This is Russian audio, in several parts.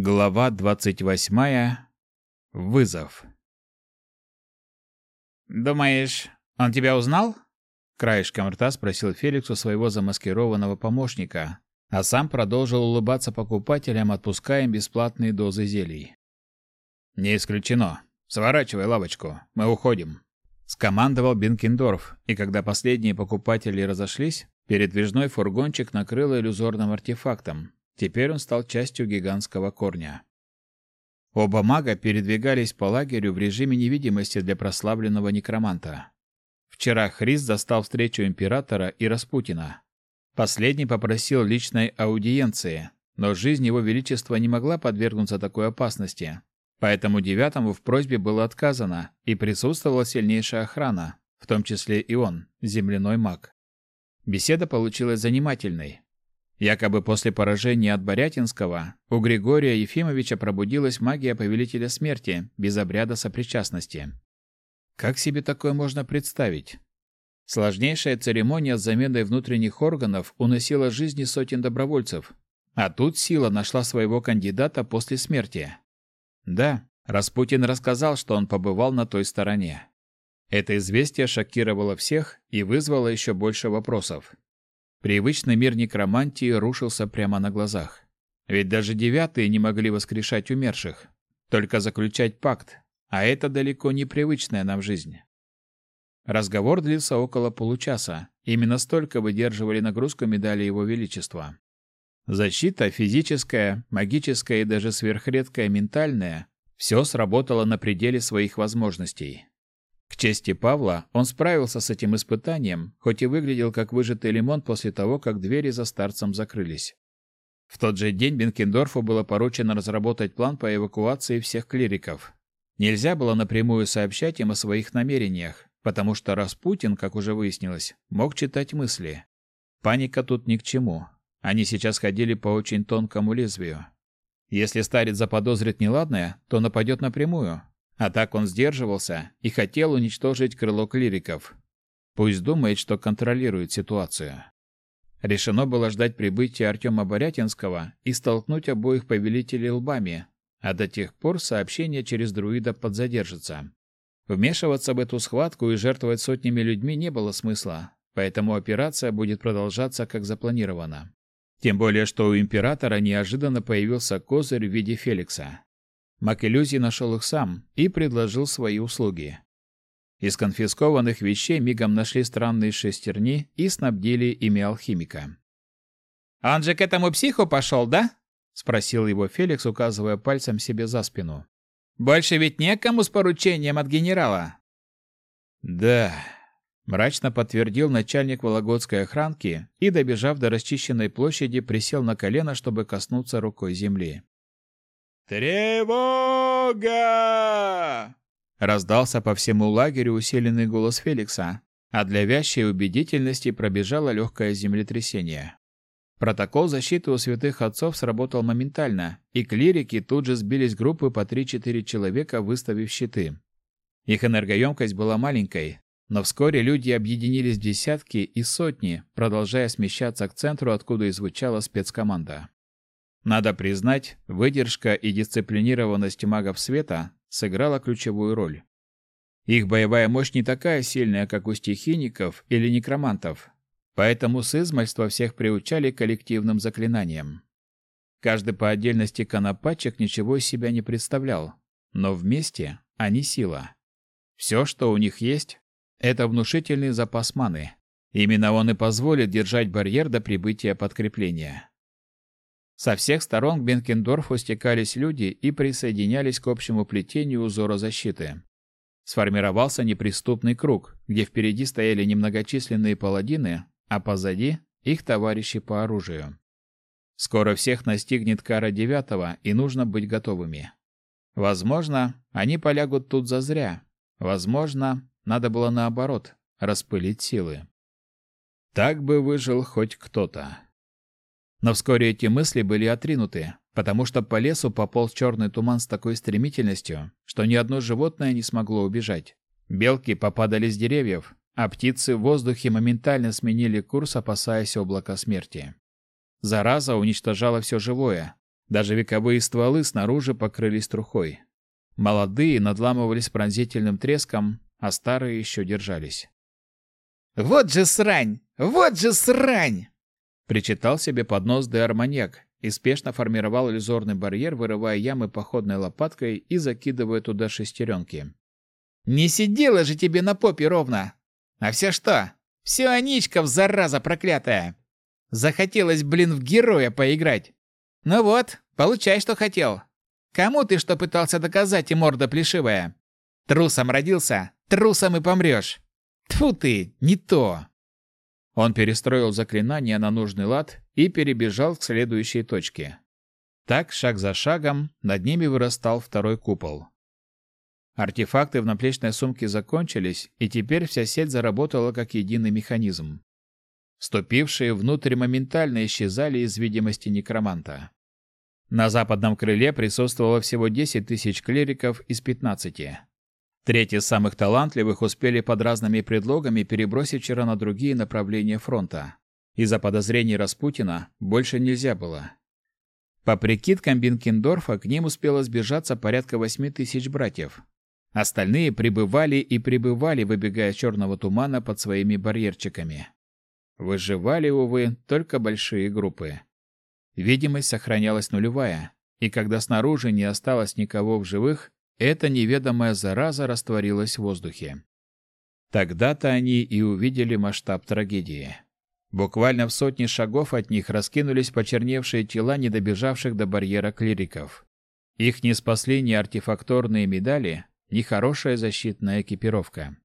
Глава двадцать восьмая. Вызов. «Думаешь, он тебя узнал?» Краешком рта спросил Феликс у своего замаскированного помощника, а сам продолжил улыбаться покупателям, отпуская им бесплатные дозы зелий. «Не исключено. Сворачивай лавочку. Мы уходим», — скомандовал Бенкендорф, и когда последние покупатели разошлись, передвижной фургончик накрыл иллюзорным артефактом, Теперь он стал частью гигантского корня. Оба мага передвигались по лагерю в режиме невидимости для прославленного некроманта. Вчера Христ застал встречу императора и Распутина. Последний попросил личной аудиенции, но жизнь его величества не могла подвергнуться такой опасности. Поэтому девятому в просьбе было отказано, и присутствовала сильнейшая охрана, в том числе и он, земляной маг. Беседа получилась занимательной, Якобы после поражения от Борятинского у Григория Ефимовича пробудилась магия повелителя смерти без обряда сопричастности. Как себе такое можно представить? Сложнейшая церемония с заменой внутренних органов уносила жизни сотен добровольцев, а тут сила нашла своего кандидата после смерти. Да, Распутин рассказал, что он побывал на той стороне. Это известие шокировало всех и вызвало еще больше вопросов. Привычный мир некромантии рушился прямо на глазах. Ведь даже девятые не могли воскрешать умерших, только заключать пакт, а это далеко не привычная нам жизнь. Разговор длился около получаса. Именно столько выдерживали нагрузку медали Его Величества. Защита физическая, магическая и даже сверхредкая ментальная – все сработало на пределе своих возможностей. К чести Павла, он справился с этим испытанием, хоть и выглядел как выжатый лимон после того, как двери за старцем закрылись. В тот же день Бенкендорфу было поручено разработать план по эвакуации всех клириков. Нельзя было напрямую сообщать им о своих намерениях, потому что Распутин, как уже выяснилось, мог читать мысли. Паника тут ни к чему. Они сейчас ходили по очень тонкому лезвию. Если старец заподозрит неладное, то нападет напрямую, а так он сдерживался и хотел уничтожить крыло клириков. Пусть думает, что контролирует ситуацию. Решено было ждать прибытия Артема Борятинского и столкнуть обоих повелителей лбами, а до тех пор сообщение через друида подзадержится. Вмешиваться в эту схватку и жертвовать сотнями людьми не было смысла, поэтому операция будет продолжаться как запланировано. Тем более, что у императора неожиданно появился козырь в виде Феликса. Маг нашел их сам и предложил свои услуги. Из конфискованных вещей мигом нашли странные шестерни и снабдили ими алхимика. «Он же к этому психу пошел, да?» — спросил его Феликс, указывая пальцем себе за спину. «Больше ведь некому с поручением от генерала». «Да», — мрачно подтвердил начальник Вологодской охранки и, добежав до расчищенной площади, присел на колено, чтобы коснуться рукой земли. «Тревога!» Раздался по всему лагерю усиленный голос Феликса, а для вящей убедительности пробежало легкое землетрясение. Протокол защиты у святых отцов сработал моментально, и клирики тут же сбились группы по 3-4 человека, выставив щиты. Их энергоемкость была маленькой, но вскоре люди объединились в десятки и сотни, продолжая смещаться к центру, откуда и звучала спецкоманда. Надо признать, выдержка и дисциплинированность магов света сыграла ключевую роль. Их боевая мощь не такая сильная, как у стихийников или некромантов, поэтому с измальства всех приучали коллективным заклинаниям. Каждый по отдельности конопатчик ничего из себя не представлял, но вместе они сила. Все, что у них есть, это внушительный запас маны. Именно он и позволит держать барьер до прибытия подкрепления. Со всех сторон к Бенкендорфу стекались люди и присоединялись к общему плетению узора защиты. Сформировался неприступный круг, где впереди стояли немногочисленные паладины, а позади — их товарищи по оружию. Скоро всех настигнет кара девятого, и нужно быть готовыми. Возможно, они полягут тут зазря. Возможно, надо было наоборот, распылить силы. Так бы выжил хоть кто-то. Но вскоре эти мысли были отринуты, потому что по лесу пополз черный туман с такой стремительностью, что ни одно животное не смогло убежать. Белки попадали с деревьев, а птицы в воздухе моментально сменили курс, опасаясь облака смерти. Зараза уничтожала все живое, Даже вековые стволы снаружи покрылись трухой. Молодые надламывались пронзительным треском, а старые еще держались. «Вот же срань! Вот же срань!» Причитал себе под нос де Арманьяк и спешно формировал иллюзорный барьер, вырывая ямы походной лопаткой и закидывая туда шестеренки. «Не сидела же тебе на попе ровно! А все что? Все Аничков, зараза проклятая! Захотелось, блин, в героя поиграть! Ну вот, получай, что хотел! Кому ты что пытался доказать, и морда плешивая? Трусом родился, трусом и помрешь! Тьфу ты, не то!» Он перестроил заклинание на нужный лад и перебежал к следующей точке. Так, шаг за шагом, над ними вырастал второй купол. Артефакты в наплечной сумке закончились, и теперь вся сеть заработала как единый механизм. Вступившие внутрь моментально исчезали из видимости некроманта. На западном крыле присутствовало всего 10 тысяч клириков из 15. Треть самых талантливых успели под разными предлогами перебросить вчера на другие направления фронта. Из-за подозрений Распутина больше нельзя было. По прикидкам Бинкендорфа, к ним успело сбежаться порядка 8 тысяч братьев, Остальные прибывали и прибывали, выбегая из черного тумана под своими барьерчиками. Выживали, увы, только большие группы. Видимость сохранялась нулевая, и когда снаружи не осталось никого в живых, эта неведомая зараза растворилась в воздухе. Тогда-то они и увидели масштаб трагедии. Буквально в сотни шагов от них раскинулись почерневшие тела недобежавших до барьера клириков. Их не спасли ни артефакторные медали, нехорошая защитная экипировка.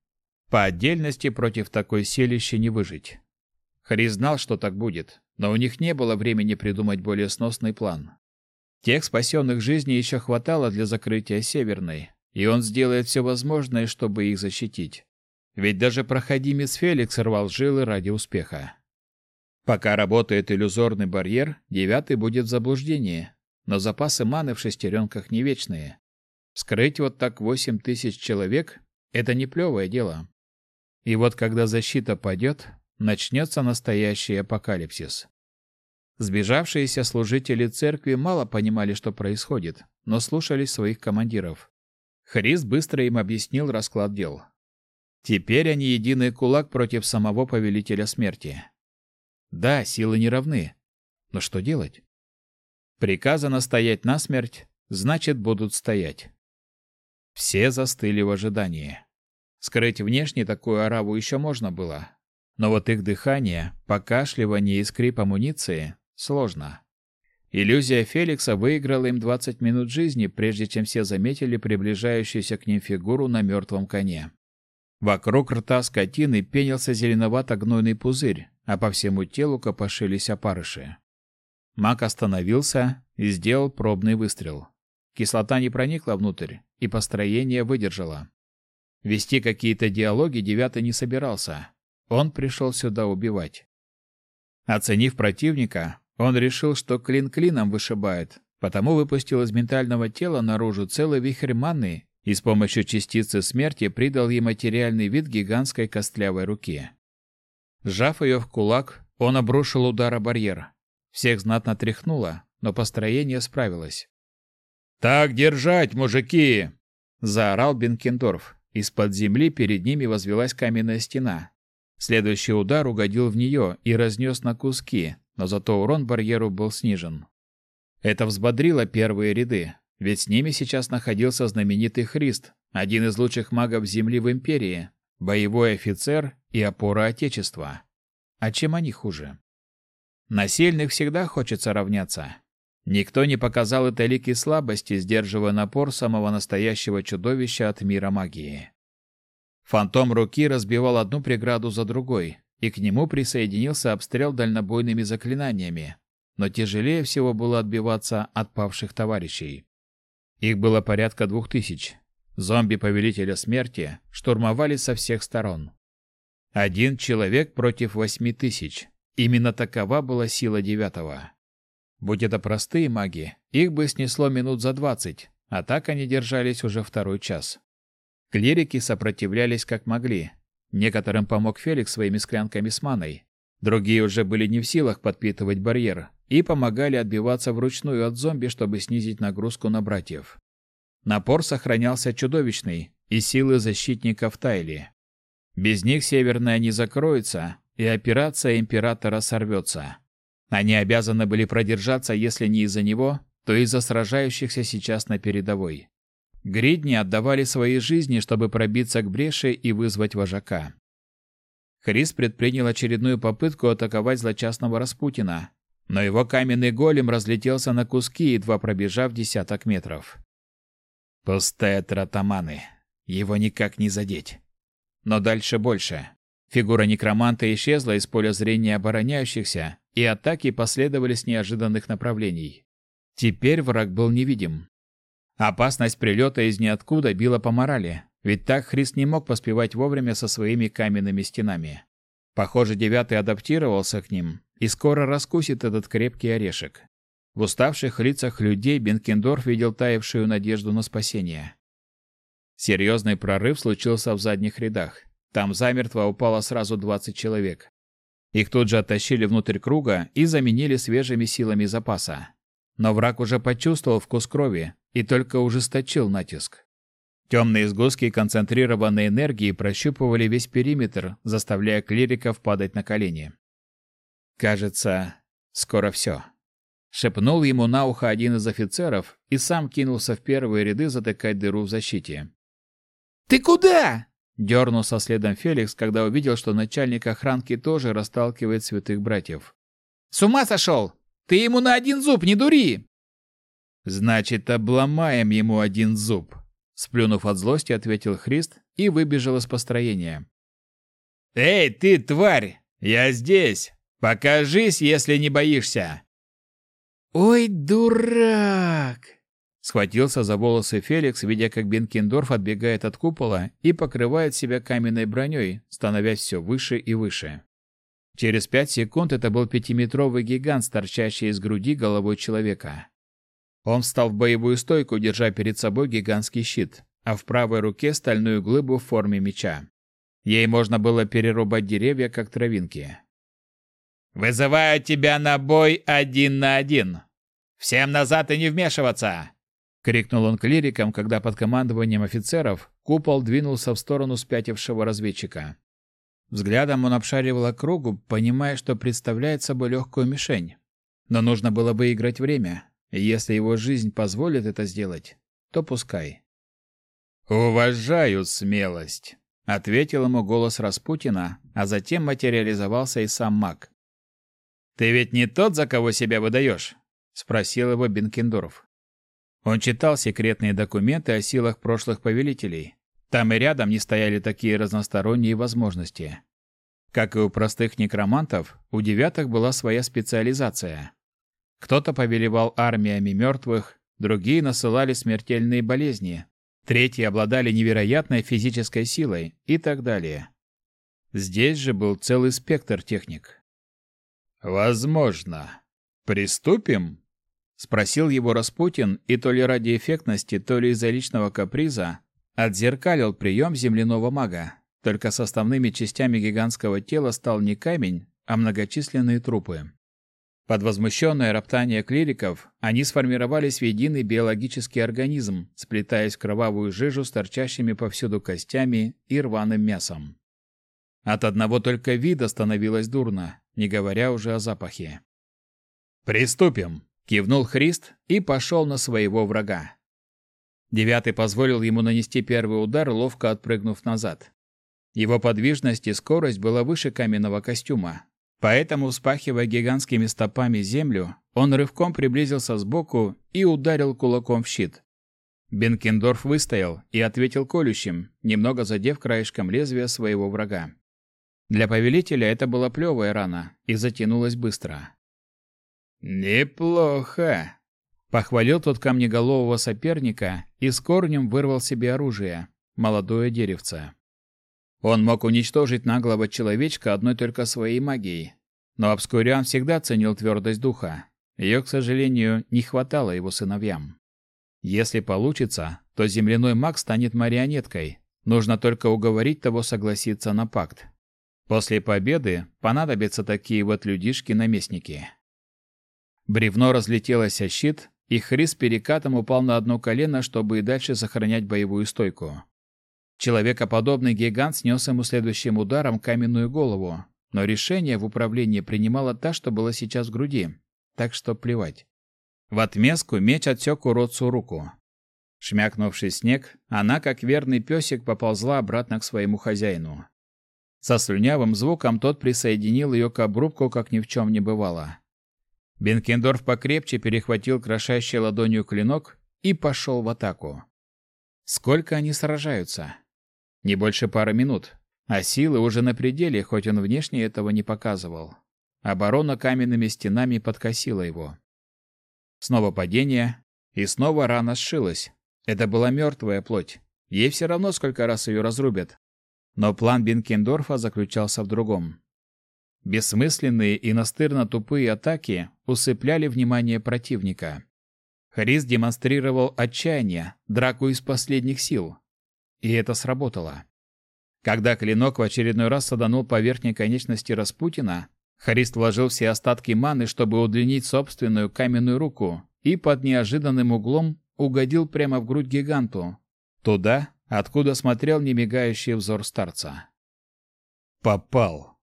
По отдельности против такой селища не выжить. Хари знал, что так будет, но у них не было времени придумать более сносный план. Тех спасенных жизней еще хватало для закрытия Северной, и он сделает все возможное, чтобы их защитить. Ведь даже проходимец Феликс рвал жилы ради успеха. Пока работает иллюзорный барьер, девятый будет в заблуждении, но запасы маны в шестеренках не вечные. Скрыть вот так восемь тысяч человек – это не плевое дело. И вот когда защита падет, начнется настоящий апокалипсис. Сбежавшиеся служители церкви мало понимали, что происходит, но слушались своих командиров. Христ быстро им объяснил расклад дел. Теперь они единый кулак против самого повелителя смерти. Да, силы не равны, но что делать? Приказано стоять насмерть, значит, будут стоять. Все застыли в ожидании. Скрыть внешне такую ораву еще можно было, но вот их дыхание, покашливание и скрип амуниции сложно. Иллюзия Феликса выиграла им 20 минут жизни, прежде чем все заметили приближающуюся к ним фигуру на мертвом коне. Вокруг рта скотины пенился зеленовато-гнойный пузырь, а по всему телу копошились опарыши. Маг остановился и сделал пробный выстрел. Кислота не проникла внутрь, и построение выдержало. Вести какие-то диалоги Девятый не собирался. Он пришел сюда убивать. Оценив противника, он решил, что клин клином вышибает, потому выпустил из ментального тела наружу целый вихрь маны и с помощью частицы смерти придал ей материальный вид гигантской костлявой руки. Сжав ее в кулак, он обрушил удар о барьер. Всех знатно тряхнуло, но построение справилось. «Так держать, мужики!» — заорал Бенкендорф. Из-под земли перед ними возвелась каменная стена. Следующий удар угодил в нее и разнес на куски, но зато урон барьеру был снижен. Это взбодрило первые ряды, ведь с ними сейчас находился знаменитый Христ, один из лучших магов Земли в Империи, боевой офицер и опора Отечества. А чем они хуже? На сильных всегда хочется равняться. Никто не показал этой лики слабости, сдерживая напор самого настоящего чудовища от мира магии. Фантом руки разбивал одну преграду за другой, и к нему присоединился обстрел дальнобойными заклинаниями, но тяжелее всего было отбиваться от павших товарищей. Их было порядка двух тысяч. Зомби-повелителя смерти штурмовали со всех сторон. Один человек против восьми тысяч. Именно такова была сила девятого. Будь это простые маги, их бы снесло минут за двадцать, а так они держались уже второй час. Клирики сопротивлялись как могли. Некоторым помог Феликс своими склянками с маной. Другие уже были не в силах подпитывать барьер, и помогали отбиваться вручную от зомби, чтобы снизить нагрузку на братьев. Напор сохранялся чудовищный, и силы защитников таяли. Без них Северная не закроется, и операция Императора сорвется. Они обязаны были продержаться, если не из-за него, то из-за сражающихся сейчас на передовой. Гридни отдавали свои жизни, чтобы пробиться к бреши и вызвать вожака. Хрис предпринял очередную попытку атаковать злочастного Распутина, но его каменный голем разлетелся на куски, едва пробежав десяток метров. Пустая тратаманы. Его никак не задеть. Но дальше больше. Фигура некроманта исчезла из поля зрения обороняющихся, и атаки последовали с неожиданных направлений. Теперь враг был невидим. Опасность прилета из ниоткуда била по морали, ведь так Христ не мог поспевать вовремя со своими каменными стенами. Похоже, девятый адаптировался к ним и скоро раскусит этот крепкий орешек. В уставших лицах людей Бенкендорф видел таявшую надежду на спасение. Серьезный прорыв случился в задних рядах. Там замертво упало сразу 20 человек. Их тут же оттащили внутрь круга и заменили свежими силами запаса. Но враг уже почувствовал вкус крови и только ужесточил натиск. Темные сгустки концентрированной энергии прощупывали весь периметр, заставляя клириков падать на колени. Кажется, скоро все. Шепнул ему на ухо один из офицеров и сам кинулся в первые ряды затыкать дыру в защите. «Ты куда?» Дернулся следом Феликс, когда увидел, что начальник охранки тоже расталкивает святых братьев. «С ума сошел! Ты ему на один зуб не дури!» «Значит, обломаем ему один зуб!» Сплюнув от злости, ответил Христ и выбежал из построения. «Эй, ты, тварь! Я здесь! Покажись, если не боишься!» «Ой, дурак!» Схватился за волосы Феликс, видя, как Бенкендорф отбегает от купола и покрывает себя каменной броней, становясь все выше и выше. Через пять секунд это был пятиметровый гигант, торчащий из груди головой человека. Он встал в боевую стойку, держа перед собой гигантский щит, а в правой руке стальную глыбу в форме меча. Ей можно было перерубать деревья, как травинки. «Вызываю тебя на бой один на один! Всем назад и не вмешиваться!» крикнул он клирикам, когда под командованием офицеров купол двинулся в сторону спятившего разведчика. Взглядом он обшаривал округу, понимая, что представляет собой легкую мишень. Но нужно было бы играть время, если его жизнь позволит это сделать, то пускай. «Уважаю смелость», — ответил ему голос Распутина, а затем материализовался и сам маг. «Ты ведь не тот, за кого себя выдаешь?» — спросил его Бенкендорф. Он читал секретные документы о силах прошлых повелителей. Там и рядом не стояли такие разносторонние возможности. Как и у простых некромантов, у девятых была своя специализация. Кто-то повелевал армиями мертвых, другие насылали смертельные болезни, третьи обладали невероятной физической силой и так далее. Здесь же был целый спектр техник. «Возможно. Приступим?» Спросил его Распутин, и то ли ради эффектности, то ли из-за личного каприза отзеркалил прием земляного мага. Только составными частями гигантского тела стал не камень, а многочисленные трупы. Под возмущенное роптание клириков они сформировались в единый биологический организм, сплетаясь в кровавую жижу с торчащими повсюду костями и рваным мясом. От одного только вида становилось дурно, не говоря уже о запахе. «Приступим!» Кивнул Христ и пошел на своего врага. Девятый позволил ему нанести первый удар, ловко отпрыгнув назад. Его подвижность и скорость была выше каменного костюма. Поэтому, вспахивая гигантскими стопами землю, он рывком приблизился сбоку и ударил кулаком в щит. Бенкендорф выстоял и ответил колющим, немного задев краешком лезвия своего врага. Для повелителя это была плевая рана и затянулась быстро. «Неплохо!» — похвалил тот камнеголового соперника и с корнем вырвал себе оружие — молодое деревце. Он мог уничтожить наглого человечка одной только своей магией, но Обскуриан всегда ценил твердость духа. Ее, к сожалению, не хватало его сыновьям. Если получится, то земляной маг станет марионеткой. Нужно только уговорить того согласиться на пакт. После победы понадобятся такие вот людишки-наместники. Бревно разлетелось о щит, и Хрис перекатом упал на одно колено, чтобы и дальше сохранять боевую стойку. Человекоподобный гигант снес ему следующим ударом каменную голову, но решение в управлении принимала та, что была сейчас в груди, так что плевать. В отместку меч отсек уродцу руку. Шмякнувший снег, она, как верный песик, поползла обратно к своему хозяину. Со слюнявым звуком тот присоединил ее к обрубку, как ни в чем не бывало. Бенкендорф покрепче перехватил крошащей ладонью клинок и пошел в атаку. Сколько они сражаются? Не больше пары минут, а силы уже на пределе, хоть он внешне этого не показывал. Оборона каменными стенами подкосила его. Снова падение, и снова рана сшилась. Это была мертвая плоть. Ей все равно, сколько раз ее разрубят. Но план Бенкендорфа заключался в другом. Бессмысленные и настырно тупые атаки усыпляли внимание противника. Харис демонстрировал отчаяние, драку из последних сил. И это сработало. Когда клинок в очередной раз саданул по верхней конечности Распутина, Харист вложил все остатки маны, чтобы удлинить собственную каменную руку, и под неожиданным углом угодил прямо в грудь гиганту, туда, откуда смотрел немигающий взор старца. «Попал!»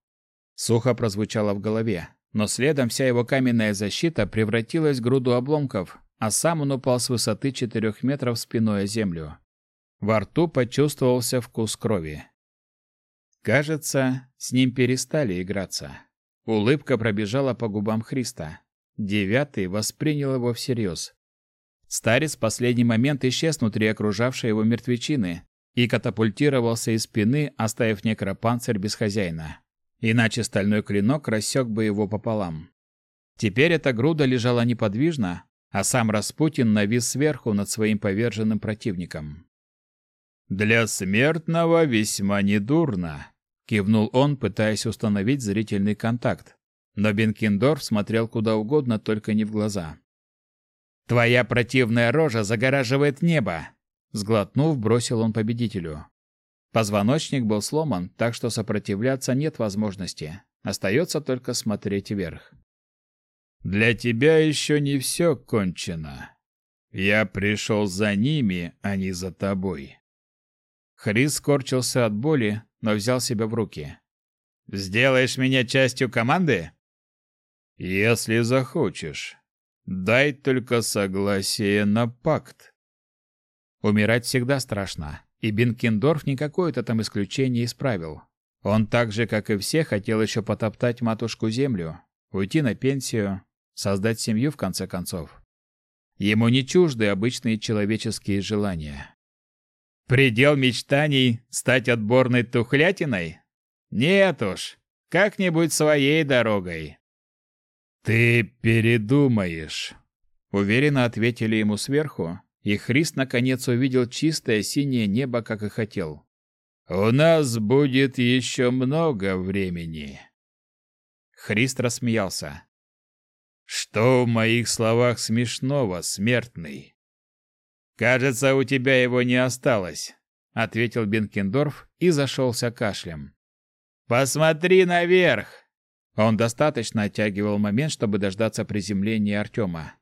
Сухо прозвучало в голове, но следом вся его каменная защита превратилась в груду обломков, а сам он упал с высоты четырех метров спиной о землю. Во рту почувствовался вкус крови. Кажется, с ним перестали играться. Улыбка пробежала по губам Христа. Девятый воспринял его всерьез. Старец в последний момент исчез внутри окружавшей его мертвечины и катапультировался из спины, оставив некропанцирь без хозяина. Иначе стальной клинок рассек бы его пополам. Теперь эта груда лежала неподвижно, а сам Распутин навис сверху над своим поверженным противником. «Для смертного весьма недурно», — кивнул он, пытаясь установить зрительный контакт. Но Бенкендорф смотрел куда угодно, только не в глаза. «Твоя противная рожа загораживает небо!» Сглотнув, бросил он победителю. Позвоночник был сломан, так что сопротивляться нет возможности. Остается только смотреть вверх. «Для тебя еще не все кончено. Я пришел за ними, а не за тобой». Хрис скорчился от боли, но взял себя в руки. «Сделаешь меня частью команды?» «Если захочешь. Дай только согласие на пакт». Умирать всегда страшно, и Бенкендорф не какое-то там исключение исправил. Он так же, как и все, хотел еще потоптать матушку землю, уйти на пенсию, создать семью в конце концов. Ему не чужды обычные человеческие желания. Предел мечтаний — стать отборной тухлятиной? Нет уж, как-нибудь своей дорогой. «Ты передумаешь», — уверенно ответили ему сверху, и Христ наконец увидел чистое синее небо, как и хотел. «У нас будет еще много времени». Христ рассмеялся. «Что в моих словах смешного, смертный? «Кажется, у тебя его не осталось», — ответил Бенкендорф и зашелся кашлем. «Посмотри наверх!» Он достаточно оттягивал момент, чтобы дождаться приземления Артема.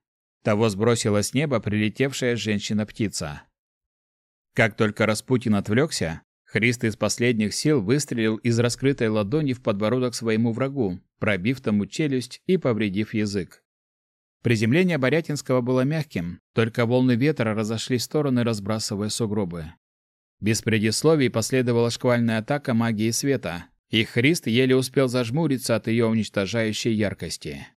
Того сбросила с неба прилетевшая женщина-птица. Как только Распутин отвлекся, Христ из последних сил выстрелил из раскрытой ладони в подбородок своему врагу, пробив тому челюсть и повредив язык. Приземление Борятинского было мягким, только волны ветра разошлись в стороны, разбрасывая сугробы. Без предисловий последовала шквальная атака магии света, и Христ еле успел зажмуриться от ее уничтожающей яркости.